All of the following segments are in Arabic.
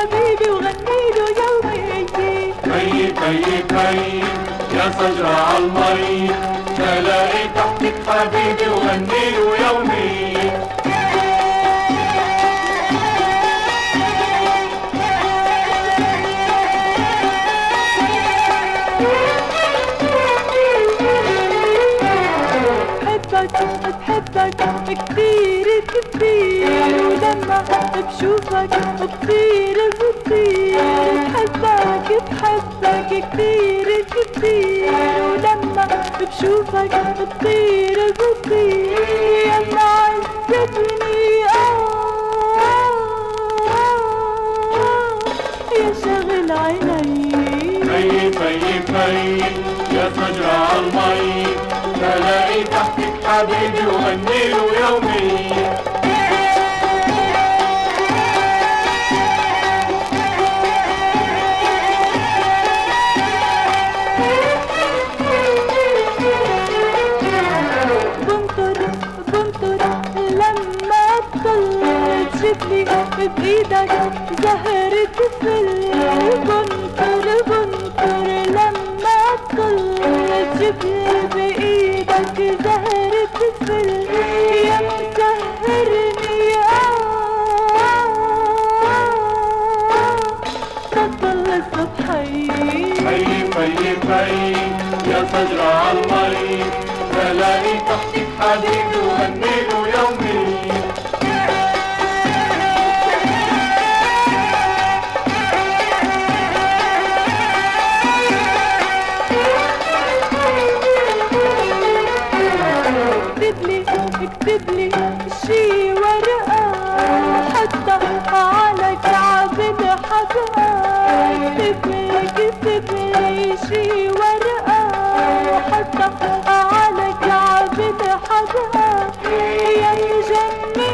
حبيبي وغني له يومي كي كي كي يا شجرة عالمي تلاقي تحتك حبيبي وغني له يومي بحبك كتير كتير. ولما بشوفك بطير بطير بحبك بحبك كتير كتير ولما بشوفك بطير بطير يا معذبني آه يا شغل عيني. كي كي كي يا شجرة عالمي تلاقي تحتك حبيبي وغني له يومي تطل تجيبلي بايدك زهرة فل بنطر بنطر لما تطل تجيبلي بايدك زهرة فل يا مسهرني تضل الصبحي كي كي كي يا شجرة عالمي تلاقي تحتك حبيبي اكتب لي شي ورقة حطها على كعب الحدقة اكتب لي اكتب لي شي ورقة حطها على كعب الحدقة يا مجنني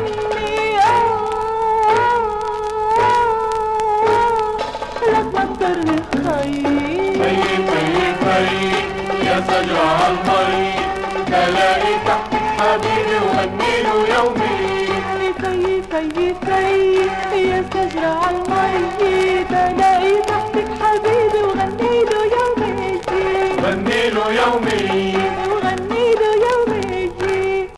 لك ما تضرني خير كي كي كي يا شجرة عالمي يا شجرة عالمي بلاقي تحتك حبيبي.